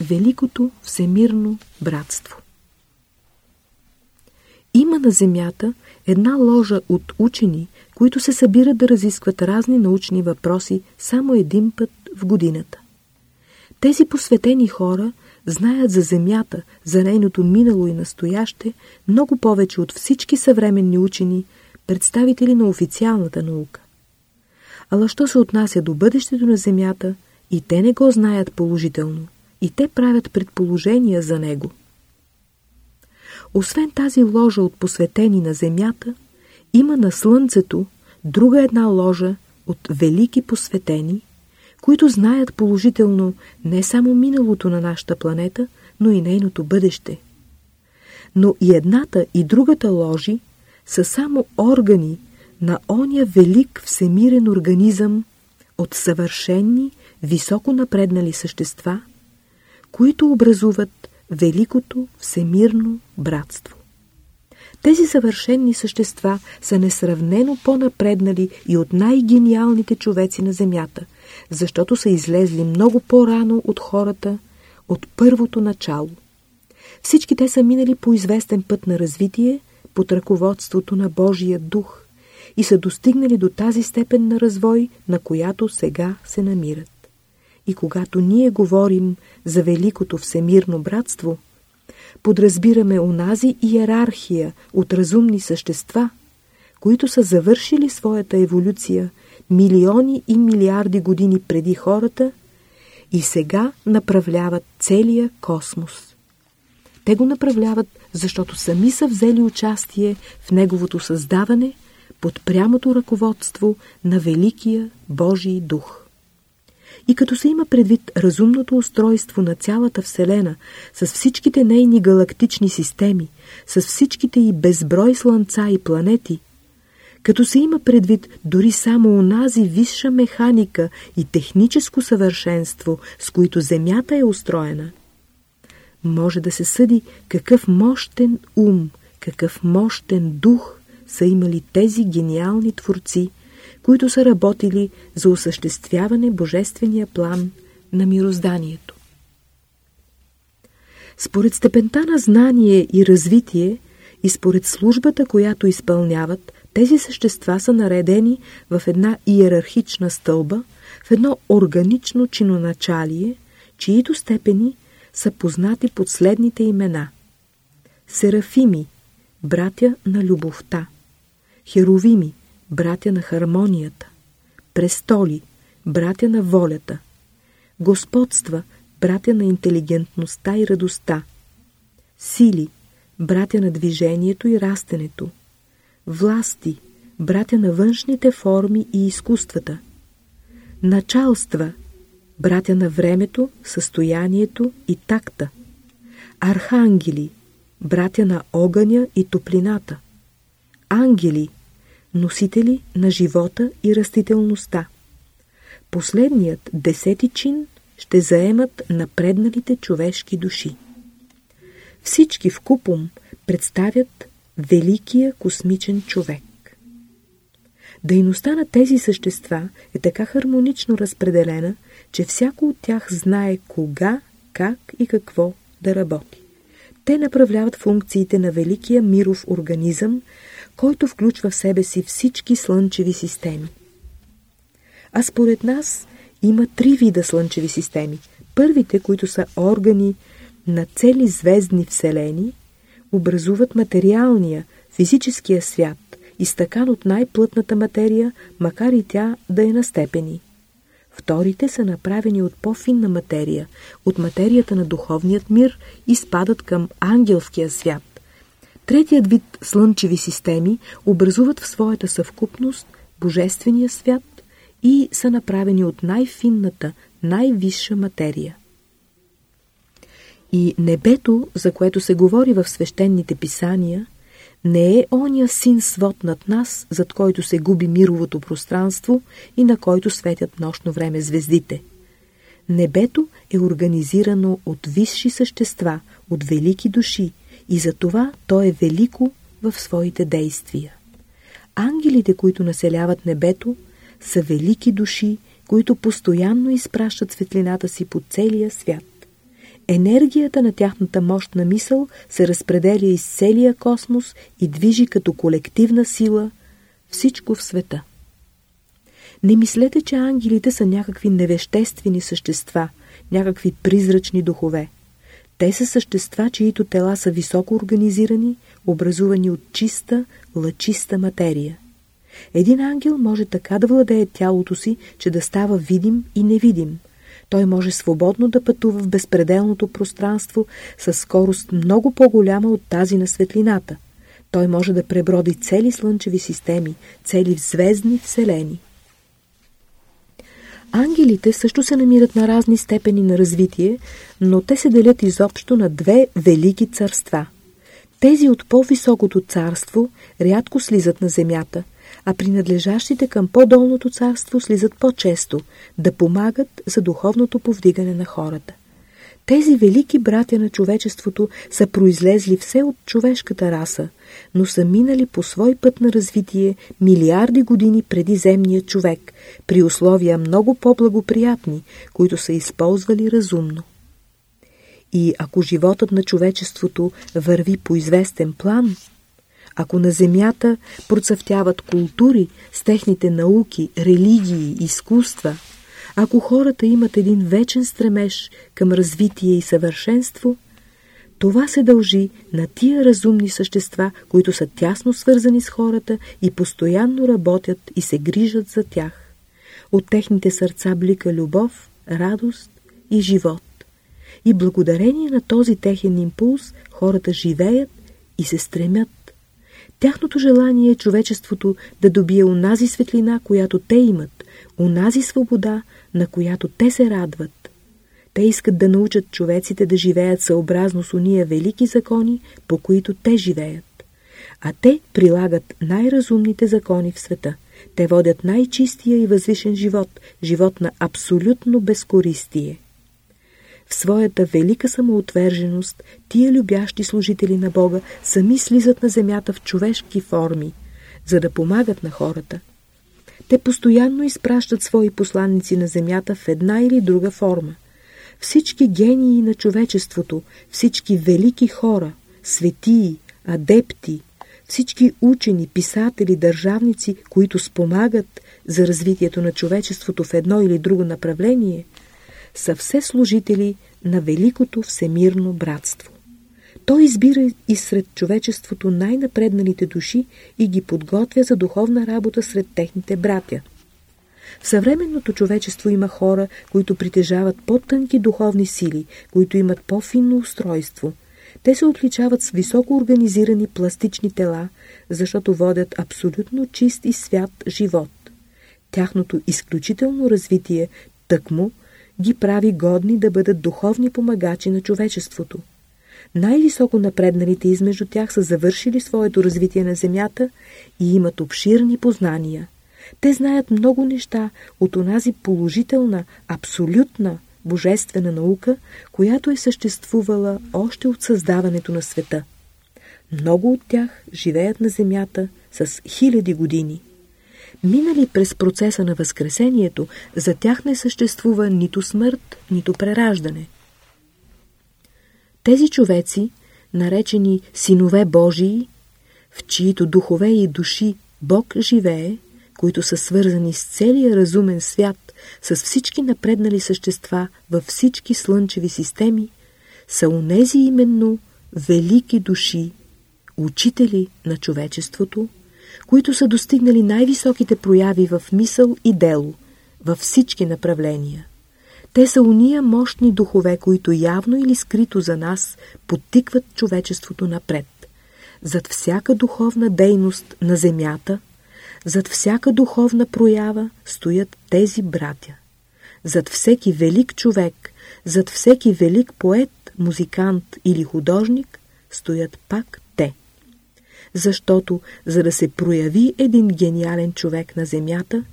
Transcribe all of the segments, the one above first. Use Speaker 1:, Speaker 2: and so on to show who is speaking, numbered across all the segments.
Speaker 1: великото всемирно братство. Има на Земята една ложа от учени, които се събират да разискват разни научни въпроси само един път в годината. Тези посветени хора знаят за Земята, за нейното минало и настояще, много повече от всички съвременни учени, представители на официалната наука. Ала що се отнася до бъдещето на Земята, и те не го знаят положително, и те правят предположения за него. Освен тази ложа от посветени на Земята, има на Слънцето друга една ложа от велики посветени, които знаят положително не само миналото на нашата планета, но и нейното бъдеще. Но и едната и другата ложи са само органи на оня велик всемирен организъм от съвършенни, високо напреднали същества, които образуват великото всемирно братство. Тези съвършенни същества са несравнено по-напреднали и от най-гениалните човеци на Земята, защото са излезли много по-рано от хората, от първото начало. Всички те са минали по известен път на развитие под ръководството на Божия дух и са достигнали до тази степен на развой, на която сега се намират. И когато ние говорим за великото всемирно братство – подразбираме онази иерархия от разумни същества, които са завършили своята еволюция милиони и милиарди години преди хората и сега направляват целия космос. Те го направляват, защото сами са взели участие в неговото създаване под прямото ръководство на Великия Божий дух. И като се има предвид разумното устройство на цялата Вселена, с всичките нейни галактични системи, с всичките и безброй слънца и планети, като се има предвид дори само онази висша механика и техническо съвършенство, с които Земята е устроена, може да се съди какъв мощен ум, какъв мощен дух са имали тези гениални творци, които са работили за осъществяване божествения план на мирозданието. Според степента на знание и развитие и според службата, която изпълняват, тези същества са наредени в една иерархична стълба, в едно органично чиноначалие, чието степени са познати под следните имена. Серафими, братя на любовта, херовими, братя на хармонията, престоли, братя на волята, господства, братя на интелигентността и радостта, сили, братя на движението и растенето, власти, братя на външните форми и изкуствата, началства, братя на времето, състоянието и такта, архангели, братя на огъня и топлината, ангели, носители на живота и растителността. Последният, десети чин, ще заемат напредналите човешки души. Всички в купум представят великия космичен човек. Дейността на тези същества е така хармонично разпределена, че всяко от тях знае кога, как и какво да работи. Те направляват функциите на великия миров организъм, който включва в себе си всички слънчеви системи. А според нас има три вида слънчеви системи. Първите, които са органи на цели звездни вселени, образуват материалния, физическия свят, изтъкан от най-плътната материя, макар и тя да е на степени. Вторите са направени от по-финна материя, от материята на духовният мир и спадат към ангелския свят. Третият вид слънчеви системи образуват в своята съвкупност Божествения свят и са направени от най-финната, най-висша материя. И небето, за което се говори в свещените писания, не е оня син свод над нас, зад който се губи мировото пространство и на който светят нощно време звездите. Небето е организирано от висши същества, от велики души, и за това то е велико в своите действия. Ангелите, които населяват небето, са велики души, които постоянно изпращат светлината си по целия свят. Енергията на тяхната мощна мисъл се разпределя из целия космос и движи като колективна сила всичко в света. Не мислете, че ангелите са някакви невеществени същества, някакви призрачни духове. Те са същества, чието тела са високо организирани, образувани от чиста, лъчиста материя. Един ангел може така да владее тялото си, че да става видим и невидим. Той може свободно да пътува в безпределното пространство с скорост много по-голяма от тази на светлината. Той може да преброди цели слънчеви системи, цели звездни вселени. Ангелите също се намират на разни степени на развитие, но те се делят изобщо на две велики царства. Тези от по-високото царство рядко слизат на земята, а принадлежащите към по-долното царство слизат по-често, да помагат за духовното повдигане на хората. Тези велики братя на човечеството са произлезли все от човешката раса, но са минали по свой път на развитие милиарди години преди земния човек, при условия много по-благоприятни, които са използвали разумно. И ако животът на човечеството върви по известен план, ако на земята процъфтяват култури с техните науки, религии, изкуства – ако хората имат един вечен стремеж към развитие и съвършенство, това се дължи на тия разумни същества, които са тясно свързани с хората и постоянно работят и се грижат за тях. От техните сърца блика любов, радост и живот. И благодарение на този техен импулс хората живеят и се стремят. Тяхното желание е човечеството да добие унази светлина, която те имат, унази свобода, на която те се радват. Те искат да научат човеците да живеят съобразно с уния велики закони, по които те живеят. А те прилагат най-разумните закони в света. Те водят най-чистия и възвишен живот, живот на абсолютно безкористие. В своята велика самоотверженост тия любящи служители на Бога сами слизат на земята в човешки форми, за да помагат на хората. Те постоянно изпращат свои посланници на земята в една или друга форма. Всички гении на човечеството, всички велики хора, светии, адепти, всички учени, писатели, държавници, които спомагат за развитието на човечеството в едно или друго направление, са все служители на великото всемирно братство. Той избира и сред човечеството най-напредналите души и ги подготвя за духовна работа сред техните братя. В съвременното човечество има хора, които притежават по-тънки духовни сили, които имат по-финно устройство. Те се отличават с високо организирани пластични тела, защото водят абсолютно чист и свят живот. Тяхното изключително развитие тъкмо ги прави годни да бъдат духовни помагачи на човечеството. Най-високо напредналите измежду тях са завършили своето развитие на Земята и имат обширни познания. Те знаят много неща от онази положителна, абсолютна, божествена наука, която е съществувала още от създаването на света. Много от тях живеят на Земята с хиляди години. Минали през процеса на Възкресението, за тях не съществува нито смърт, нито прераждане – тези човеци, наречени синове Божии, в чието духове и души Бог живее, които са свързани с целия разумен свят, с всички напреднали същества във всички слънчеви системи, са унези именно велики души, учители на човечеството, които са достигнали най-високите прояви в мисъл и дело, във всички направления. Те са уния мощни духове, които явно или скрито за нас подтикват човечеството напред. Зад всяка духовна дейност на земята, зад всяка духовна проява стоят тези братя. Зад всеки велик човек, зад всеки велик поет, музикант или художник стоят пак. Защото, за да се прояви един гениален човек на земята,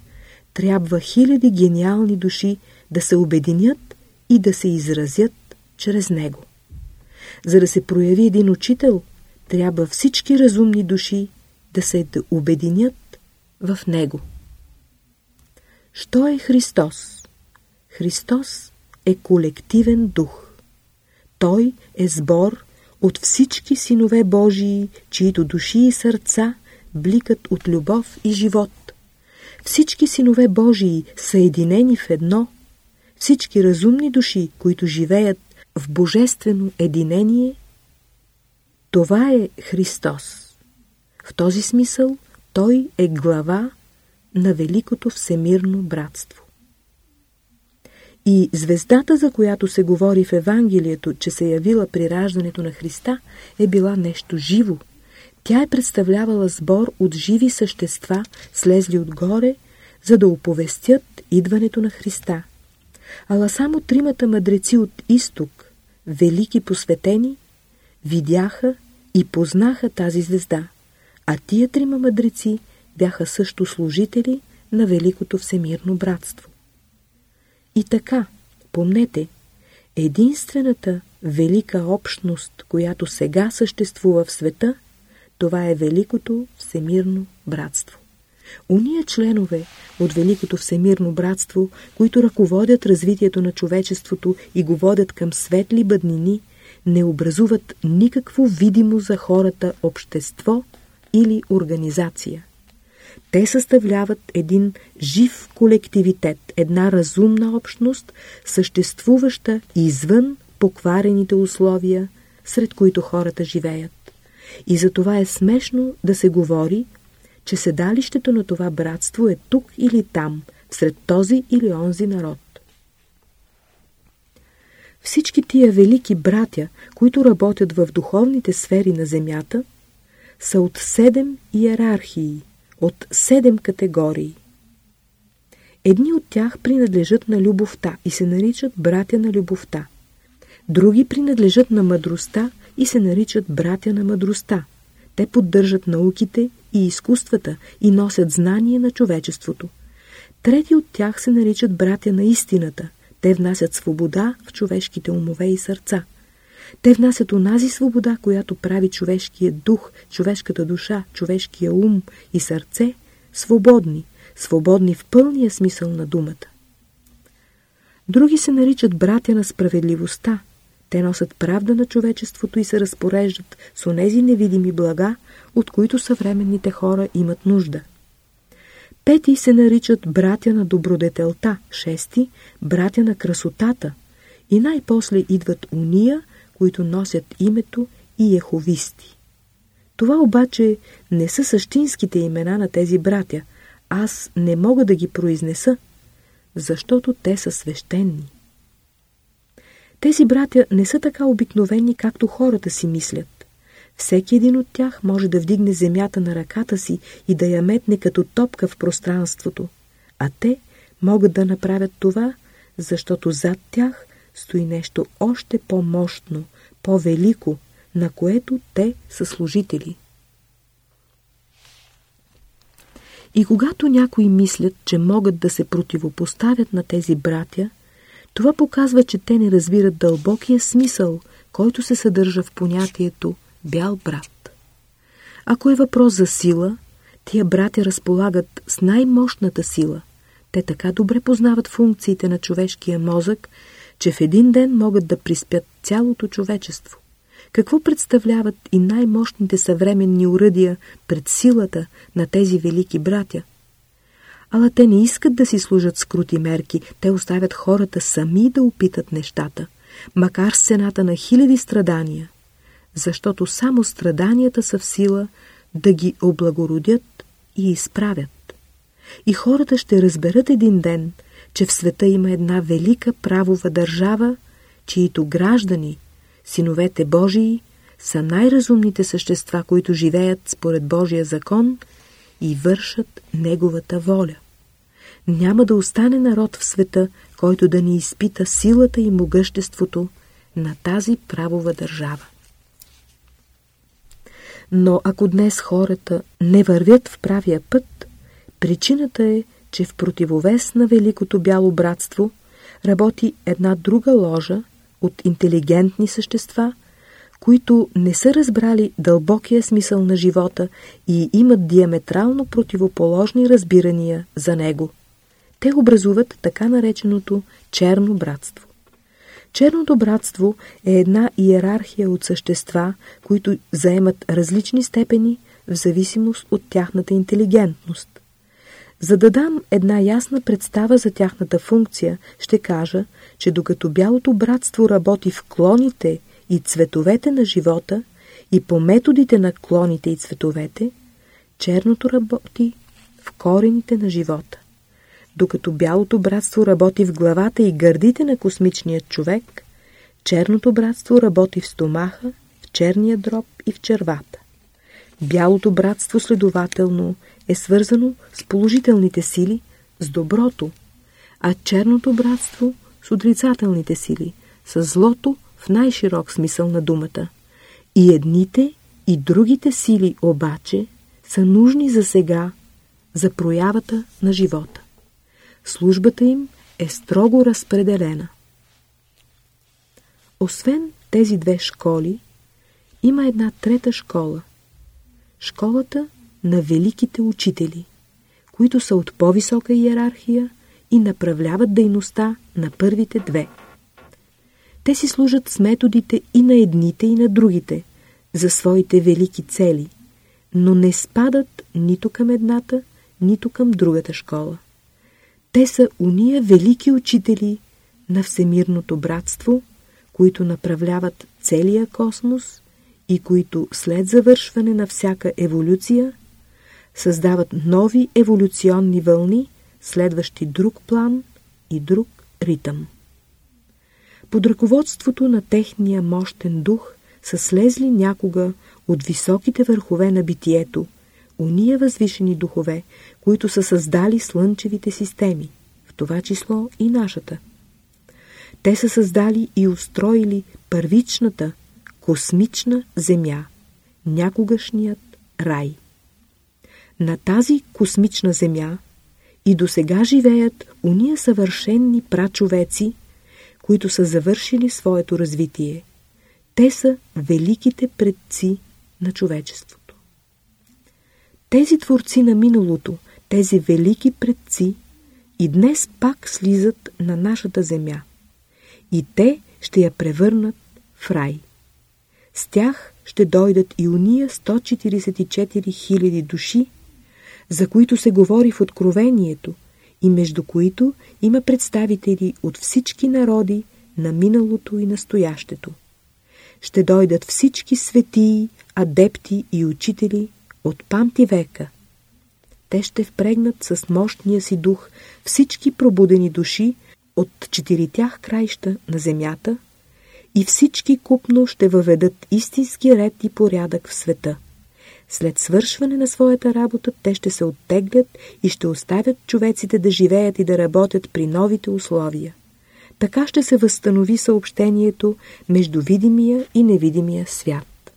Speaker 1: трябва хиляди гениални души да се обединят и да се изразят чрез него. За да се прояви един учител, трябва всички разумни души да се обединят в него. Що е Христос? Христос е колективен дух. Той е сбор от всички синове Божии, чието души и сърца бликат от любов и живот. Всички синове Божии са единени в едно. Всички разумни души, които живеят в божествено единение, това е Христос. В този смисъл Той е глава на Великото Всемирно братство. И звездата, за която се говори в Евангелието, че се явила при раждането на Христа, е била нещо живо. Тя е представлявала сбор от живи същества, слезли отгоре, за да оповестят идването на Христа. Ала само тримата мъдреци от изток, велики посветени, видяха и познаха тази звезда, а тия трима мъдреци бяха също служители на Великото Всемирно братство. И така, помнете, единствената велика общност, която сега съществува в света, това е Великото Всемирно братство. Уния членове от Великото Всемирно братство, които ръководят развитието на човечеството и го водят към светли бъднини, не образуват никакво видимо за хората общество или организация. Те съставляват един жив колективитет, една разумна общност, съществуваща извън покварените условия, сред които хората живеят. И за това е смешно да се говори, че седалището на това братство е тук или там, сред този или онзи народ. Всички тия велики братя, които работят в духовните сфери на земята, са от седем иерархии, от седем категории. Едни от тях принадлежат на любовта и се наричат братя на любовта. Други принадлежат на мъдростта и се наричат братя на мъдростта. Те поддържат науките и изкуствата и носят знание на човечеството. Трети от тях се наричат братя на истината. Те внасят свобода в човешките умове и сърца. Те внасят онази свобода, която прави човешкия дух, човешката душа, човешкия ум и сърце свободни, свободни в пълния смисъл на думата. Други се наричат братя на справедливостта. Те носят правда на човечеството и се разпореждат с онези невидими блага, от които съвременните хора имат нужда. Пети се наричат братя на добродетелта, шести – братя на красотата и най-после идват уния, които носят името и еховисти. Това обаче не са същинските имена на тези братя. Аз не мога да ги произнеса, защото те са свещени. Тези братя не са така обикновени, както хората си мислят. Всеки един от тях може да вдигне земята на ръката си и да я метне като топка в пространството, а те могат да направят това, защото зад тях стои нещо още по-мощно, по-велико, на което те са служители. И когато някои мислят, че могат да се противопоставят на тези братя, това показва, че те не разбират дълбокия смисъл, който се съдържа в понятието бял брат. Ако е въпрос за сила, тия братя разполагат с най-мощната сила. Те така добре познават функциите на човешкия мозък, че в един ден могат да приспят цялото човечество. Какво представляват и най-мощните съвременни уръдия пред силата на тези велики братя? Ала те не искат да си служат с крути мерки, те оставят хората сами да опитат нещата, макар с цената на хиляди страдания, защото само страданията са в сила да ги облагородят и изправят. И хората ще разберат един ден – че в света има една велика правова държава, чието граждани, синовете Божии, са най-разумните същества, които живеят според Божия закон и вършат Неговата воля. Няма да остане народ в света, който да ни изпита силата и могъществото на тази правова държава. Но ако днес хората не вървят в правия път, причината е, че в противовес на Великото бяло братство работи една друга ложа от интелигентни същества, които не са разбрали дълбокия смисъл на живота и имат диаметрално противоположни разбирания за него. Те образуват така нареченото черно братство. Черното братство е една иерархия от същества, които заемат различни степени в зависимост от тяхната интелигентност. За да дам една ясна представа за тяхната функция, ще кажа, че докато бялото братство работи в клоните и цветовете на живота и по методите на клоните и цветовете, черното работи в корените на живота. Докато бялото братство работи в главата и гърдите на космичния човек, черното братство работи в стомаха, в черния дроб и в червата. Бялото братство следователно е свързано с положителните сили, с доброто, а черното братство с отрицателните сили, с злото в най-широк смисъл на думата. И едните и другите сили обаче са нужни за сега, за проявата на живота. Службата им е строго разпределена. Освен тези две школи, има една трета школа. Школата на великите учители, които са от по-висока иерархия и направляват дейността на първите две. Те си служат с методите и на едните и на другите за своите велики цели, но не спадат нито към едната, нито към другата школа. Те са уния велики учители на всемирното братство, които направляват целия космос и които след завършване на всяка еволюция създават нови еволюционни вълни, следващи друг план и друг ритъм. Под ръководството на техния мощен дух са слезли някога от високите върхове на битието, уния възвишени духове, които са създали слънчевите системи, в това число и нашата. Те са създали и устроили първичната, космична земя, някогашният рай. На тази космична земя и до сега живеят уния съвършенни прачовеци, които са завършили своето развитие. Те са великите предци на човечеството. Тези творци на миналото, тези велики предци, и днес пак слизат на нашата земя. И те ще я превърнат в рай. С тях ще дойдат и уния 144 000 души, за които се говори в Откровението и между които има представители от всички народи на миналото и настоящето. Ще дойдат всички светии, адепти и учители от памти века. Те ще впрегнат с мощния си дух всички пробудени души от четиритях краища на земята и всички купно ще въведат истински ред и порядък в света – след свършване на своята работа, те ще се оттеглят и ще оставят човеците да живеят и да работят при новите условия. Така ще се възстанови съобщението между видимия и невидимия свят.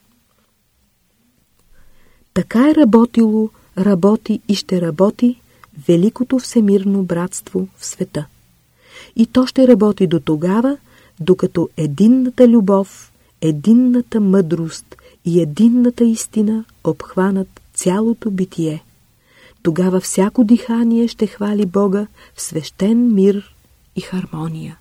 Speaker 1: Така е работило, работи и ще работи Великото Всемирно братство в света. И то ще работи до тогава, докато единната любов, единната мъдрост и единната истина обхванат цялото битие. Тогава всяко дихание ще хвали Бога в свещен мир и хармония.